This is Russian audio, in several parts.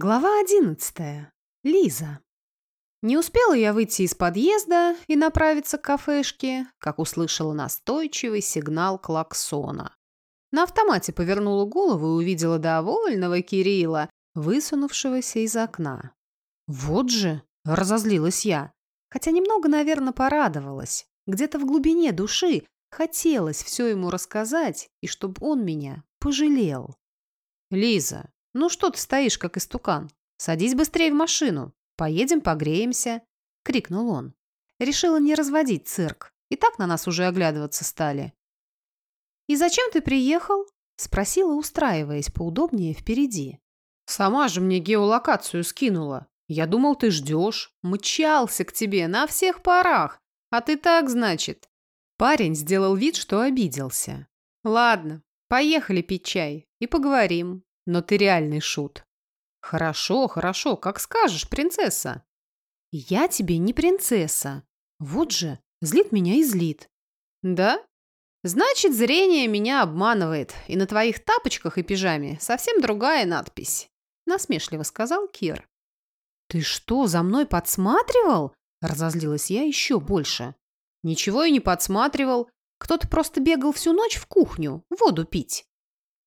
Глава одиннадцатая. Лиза. Не успела я выйти из подъезда и направиться к кафешке, как услышала настойчивый сигнал клаксона. На автомате повернула голову и увидела довольного Кирилла, высунувшегося из окна. «Вот же!» – разозлилась я, хотя немного, наверное, порадовалась. Где-то в глубине души хотелось все ему рассказать, и чтобы он меня пожалел. «Лиза, ну что ты стоишь, как истукан? Садись быстрее в машину. Поедем погреемся», — крикнул он. Решила не разводить цирк. И так на нас уже оглядываться стали. «И зачем ты приехал?» — спросила, устраиваясь поудобнее впереди. «Сама же мне геолокацию скинула. Я думал, ты ждешь. Мчался к тебе на всех парах. А ты так, значит?» Парень сделал вид, что обиделся. «Ладно, поехали пить чай и поговорим но ты реальный шут. Хорошо, хорошо, как скажешь, принцесса. Я тебе не принцесса. Вот же, злит меня и злит. Да? Значит, зрение меня обманывает, и на твоих тапочках и пижаме совсем другая надпись. Насмешливо сказал Кир. Ты что, за мной подсматривал? Разозлилась я еще больше. Ничего и не подсматривал. Кто-то просто бегал всю ночь в кухню, воду пить.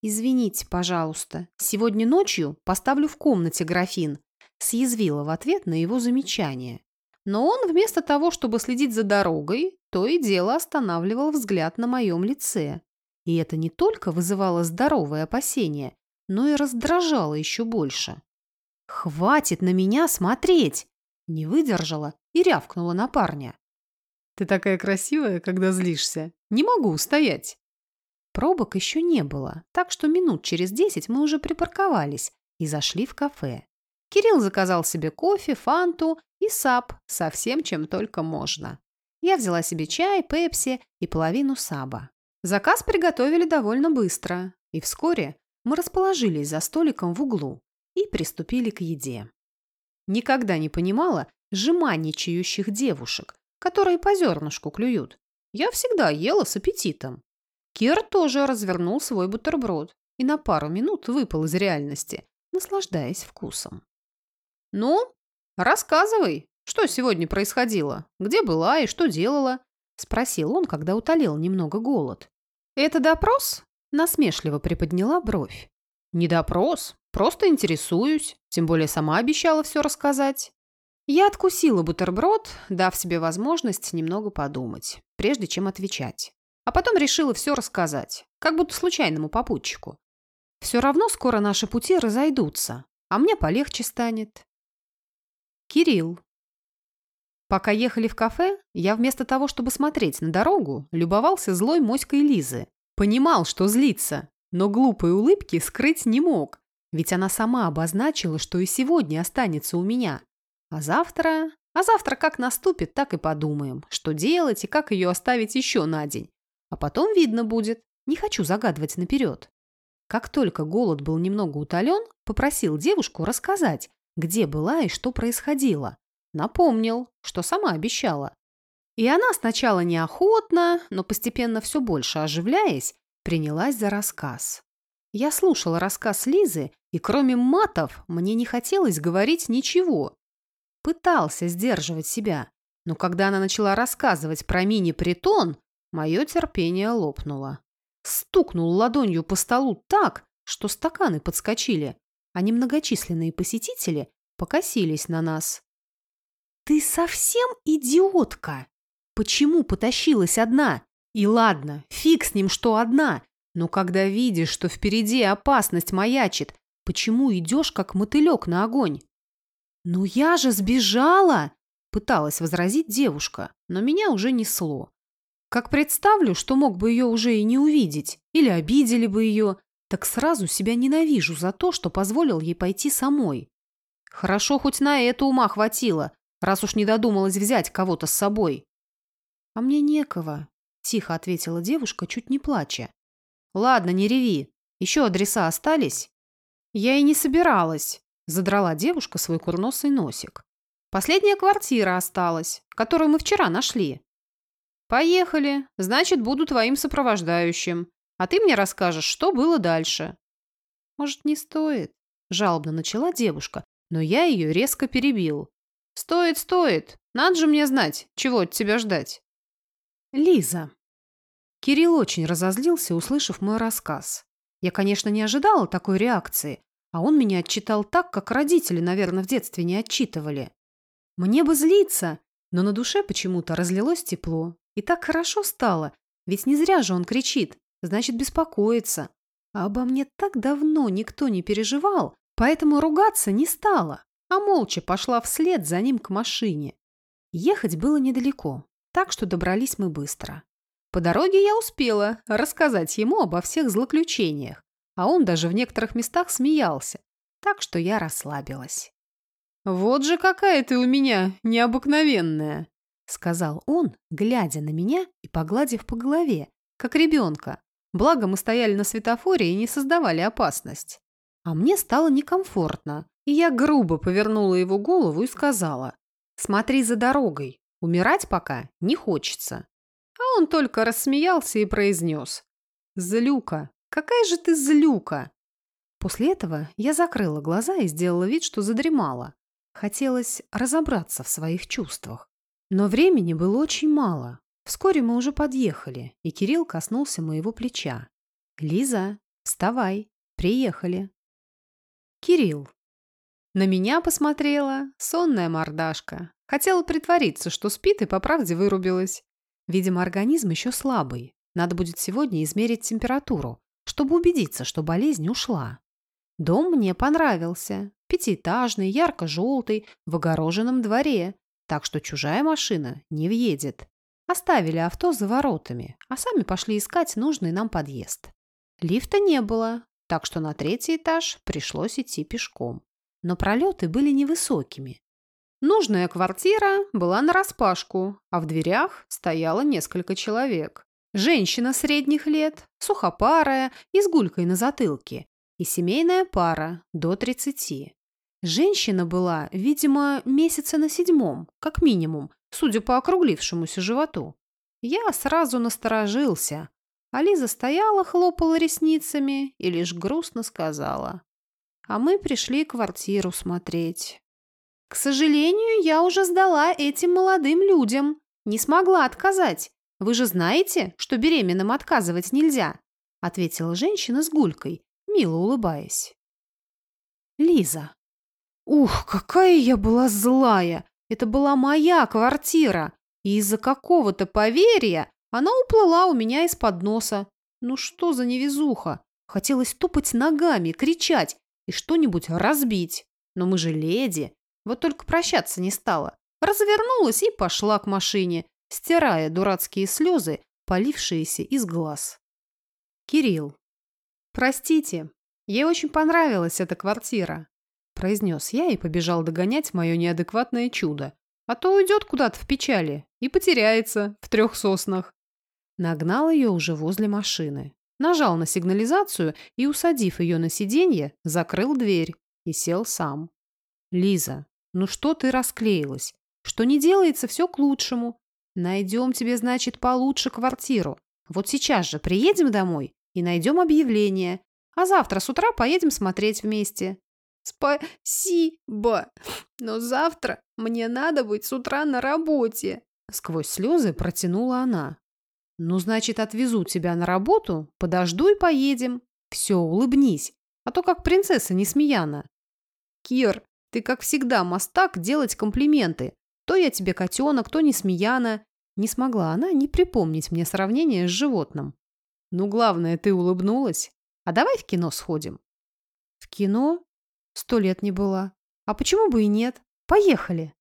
«Извините, пожалуйста, сегодня ночью поставлю в комнате графин», съязвила в ответ на его замечание. Но он вместо того, чтобы следить за дорогой, то и дело останавливал взгляд на моем лице. И это не только вызывало здоровое опасение, но и раздражало еще больше. «Хватит на меня смотреть!» Не выдержала и рявкнула на парня. «Ты такая красивая, когда злишься. Не могу устоять!» Пробок еще не было, так что минут через десять мы уже припарковались и зашли в кафе. Кирилл заказал себе кофе, фанту и саб со всем, чем только можно. Я взяла себе чай, пепси и половину саба. Заказ приготовили довольно быстро, и вскоре мы расположились за столиком в углу и приступили к еде. Никогда не понимала жеманничающих девушек, которые по зернышку клюют. Я всегда ела с аппетитом. Кир тоже развернул свой бутерброд и на пару минут выпал из реальности, наслаждаясь вкусом. «Ну, рассказывай, что сегодня происходило? Где была и что делала?» – спросил он, когда утолил немного голод. «Это допрос?» – насмешливо приподняла бровь. «Не допрос, просто интересуюсь, тем более сама обещала все рассказать». Я откусила бутерброд, дав себе возможность немного подумать, прежде чем отвечать. А потом решила все рассказать, как будто случайному попутчику. Все равно скоро наши пути разойдутся, а мне полегче станет. Кирилл. Пока ехали в кафе, я вместо того, чтобы смотреть на дорогу, любовался злой моськой Лизы. Понимал, что злится, но глупой улыбки скрыть не мог, ведь она сама обозначила, что и сегодня останется у меня. А завтра... А завтра как наступит, так и подумаем, что делать и как ее оставить еще на день. А потом видно будет. Не хочу загадывать наперед. Как только голод был немного утолен, попросил девушку рассказать, где была и что происходило. Напомнил, что сама обещала. И она сначала неохотно, но постепенно все больше оживляясь, принялась за рассказ. Я слушала рассказ Лизы, и кроме матов мне не хотелось говорить ничего. Пытался сдерживать себя, но когда она начала рассказывать про мини-притон, Мое терпение лопнуло. Стукнул ладонью по столу так, что стаканы подскочили, а немногочисленные посетители покосились на нас. «Ты совсем идиотка! Почему потащилась одна? И ладно, фиг с ним, что одна, но когда видишь, что впереди опасность маячит, почему идешь, как мотылек на огонь?» «Ну я же сбежала!» – пыталась возразить девушка, но меня уже несло. Как представлю, что мог бы ее уже и не увидеть, или обидели бы ее, так сразу себя ненавижу за то, что позволил ей пойти самой. Хорошо, хоть на это ума хватило, раз уж не додумалась взять кого-то с собой. — А мне некого, — тихо ответила девушка, чуть не плача. — Ладно, не реви. Еще адреса остались? — Я и не собиралась, — задрала девушка свой курносый носик. — Последняя квартира осталась, которую мы вчера нашли. «Поехали. Значит, буду твоим сопровождающим. А ты мне расскажешь, что было дальше». «Может, не стоит?» жалобно начала девушка, но я ее резко перебил. «Стоит, стоит! Надо же мне знать, чего от тебя ждать!» Лиза. Кирилл очень разозлился, услышав мой рассказ. Я, конечно, не ожидала такой реакции, а он меня отчитал так, как родители, наверное, в детстве не отчитывали. Мне бы злиться, но на душе почему-то разлилось тепло. И так хорошо стало, ведь не зря же он кричит, значит, беспокоится. А обо мне так давно никто не переживал, поэтому ругаться не стала, а молча пошла вслед за ним к машине. Ехать было недалеко, так что добрались мы быстро. По дороге я успела рассказать ему обо всех злоключениях, а он даже в некоторых местах смеялся, так что я расслабилась. «Вот же какая ты у меня необыкновенная!» Сказал он, глядя на меня и погладив по голове, как ребенка. Благо мы стояли на светофоре и не создавали опасность. А мне стало некомфортно, и я грубо повернула его голову и сказала, «Смотри за дорогой, умирать пока не хочется». А он только рассмеялся и произнес, «Злюка, какая же ты злюка!» После этого я закрыла глаза и сделала вид, что задремала. Хотелось разобраться в своих чувствах. Но времени было очень мало. Вскоре мы уже подъехали, и Кирилл коснулся моего плеча. «Лиза, вставай, приехали». Кирилл. На меня посмотрела сонная мордашка. Хотела притвориться, что спит и по правде вырубилась. Видимо, организм еще слабый. Надо будет сегодня измерить температуру, чтобы убедиться, что болезнь ушла. Дом мне понравился. Пятиэтажный, ярко-желтый, в огороженном дворе так что чужая машина не въедет. Оставили авто за воротами, а сами пошли искать нужный нам подъезд. Лифта не было, так что на третий этаж пришлось идти пешком. Но пролеты были невысокими. Нужная квартира была нараспашку, а в дверях стояло несколько человек. Женщина средних лет, сухопарая и с гулькой на затылке, и семейная пара до тридцати. Женщина была, видимо, месяца на седьмом, как минимум, судя по округлившемуся животу. Я сразу насторожился, а стояла, хлопала ресницами и лишь грустно сказала. А мы пришли квартиру смотреть. К сожалению, я уже сдала этим молодым людям. Не смогла отказать. Вы же знаете, что беременным отказывать нельзя, ответила женщина с гулькой, мило улыбаясь. Лиза. Ух, какая я была злая! Это была моя квартира, и из-за какого-то поверья она уплыла у меня из-под носа. Ну что за невезуха? Хотелось топать ногами, кричать и что-нибудь разбить. Но мы же леди. Вот только прощаться не стала. Развернулась и пошла к машине, стирая дурацкие слезы, полившиеся из глаз. Кирилл. Простите, ей очень понравилась эта квартира произнес я и побежал догонять мое неадекватное чудо. А то уйдет куда-то в печали и потеряется в трех соснах. Нагнал ее уже возле машины. Нажал на сигнализацию и, усадив ее на сиденье, закрыл дверь и сел сам. «Лиза, ну что ты расклеилась? Что не делается, все к лучшему. Найдем тебе, значит, получше квартиру. Вот сейчас же приедем домой и найдем объявление. А завтра с утра поедем смотреть вместе. «Спасибо, но завтра мне надо быть с утра на работе», сквозь слезы протянула она. «Ну, значит, отвезу тебя на работу, подожду и поедем. Все, улыбнись, а то как принцесса Несмеяна». «Кир, ты, как всегда, мастак делать комплименты. То я тебе котенок, то Несмеяна». Не смогла она не припомнить мне сравнение с животным. «Ну, главное, ты улыбнулась. А давай в кино сходим». «В кино? Сто лет не была. А почему бы и нет? Поехали.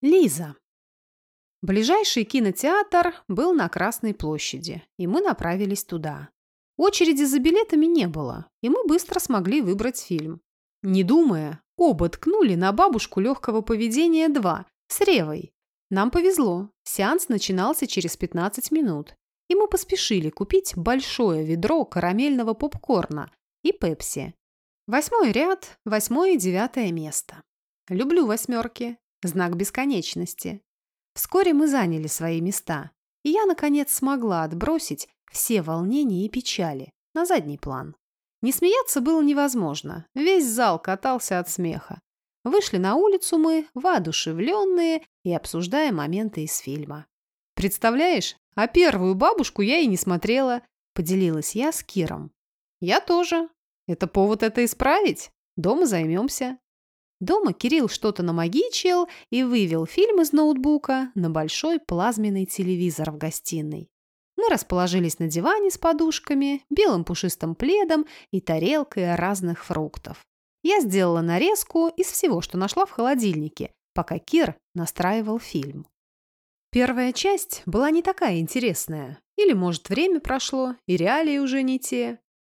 Лиза. Ближайший кинотеатр был на Красной площади, и мы направились туда. Очереди за билетами не было, и мы быстро смогли выбрать фильм. Не думая, оба ткнули на бабушку легкого поведения 2 с Ревой. Нам повезло, сеанс начинался через 15 минут, и мы поспешили купить большое ведро карамельного попкорна и пепси. Восьмой ряд, восьмое и девятое место. Люблю восьмерки. Знак бесконечности. Вскоре мы заняли свои места, и я, наконец, смогла отбросить все волнения и печали на задний план. Не смеяться было невозможно. Весь зал катался от смеха. Вышли на улицу мы, воодушевленные, и обсуждая моменты из фильма. «Представляешь, а первую бабушку я и не смотрела», — поделилась я с Киром. «Я тоже. Это повод это исправить. Дома займемся». Дома Кирилл что-то намагичил и вывел фильм из ноутбука на большой плазменный телевизор в гостиной. Мы расположились на диване с подушками, белым пушистым пледом и тарелкой разных фруктов. Я сделала нарезку из всего, что нашла в холодильнике, пока Кир настраивал фильм. Первая часть была не такая интересная. Или, может, время прошло, и реалии уже не те.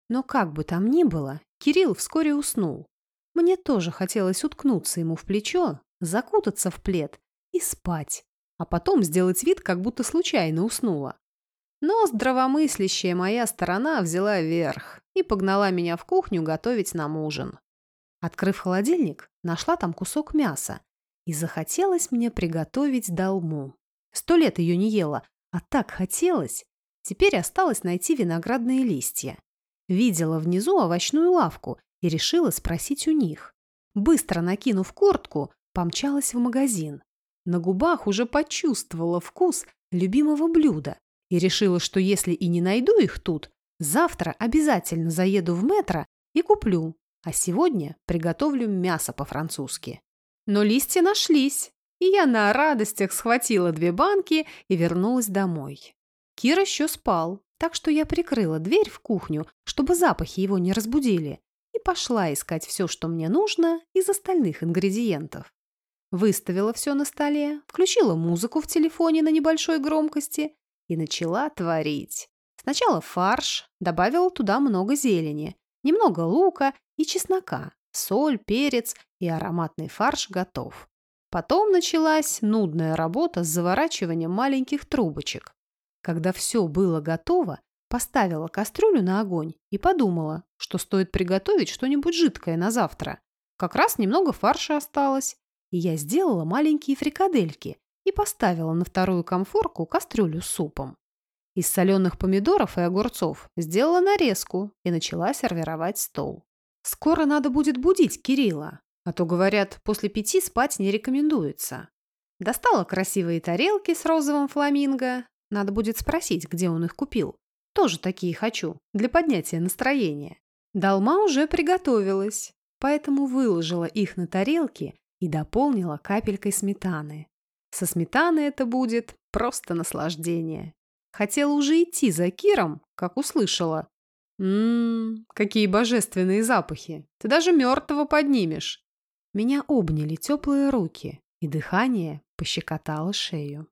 Но как бы там ни было, Кирилл вскоре уснул. Мне тоже хотелось уткнуться ему в плечо, закутаться в плед и спать, а потом сделать вид, как будто случайно уснула. Но здравомыслящая моя сторона взяла верх и погнала меня в кухню готовить нам ужин. Открыв холодильник, нашла там кусок мяса, и захотелось мне приготовить долму. Сто лет ее не ела, а так хотелось. Теперь осталось найти виноградные листья. Видела внизу овощную лавку и решила спросить у них. Быстро накинув куртку, помчалась в магазин. На губах уже почувствовала вкус любимого блюда и решила, что если и не найду их тут, завтра обязательно заеду в метро и куплю, а сегодня приготовлю мясо по-французски. Но листья нашлись, и я на радостях схватила две банки и вернулась домой. Кир еще спал, так что я прикрыла дверь в кухню, чтобы запахи его не разбудили, и пошла искать все, что мне нужно, из остальных ингредиентов. Выставила все на столе, включила музыку в телефоне на небольшой громкости и начала творить. Сначала фарш, добавила туда много зелени, немного лука и чеснока, соль, перец и ароматный фарш готов. Потом началась нудная работа с заворачиванием маленьких трубочек. Когда все было готово, поставила кастрюлю на огонь и подумала, что стоит приготовить что-нибудь жидкое на завтра. Как раз немного фарша осталось, и я сделала маленькие фрикадельки и поставила на вторую комфорку кастрюлю с супом. Из соленых помидоров и огурцов сделала нарезку и начала сервировать стол. Скоро надо будет будить Кирилла, а то, говорят, после пяти спать не рекомендуется. Достала красивые тарелки с розовым фламинго. Надо будет спросить, где он их купил. Тоже такие хочу, для поднятия настроения. Долма уже приготовилась, поэтому выложила их на тарелки и дополнила капелькой сметаны. Со сметаной это будет просто наслаждение. Хотела уже идти за Киром, как услышала. Ммм, какие божественные запахи. Ты даже мертвого поднимешь. Меня обняли теплые руки, и дыхание пощекотало шею.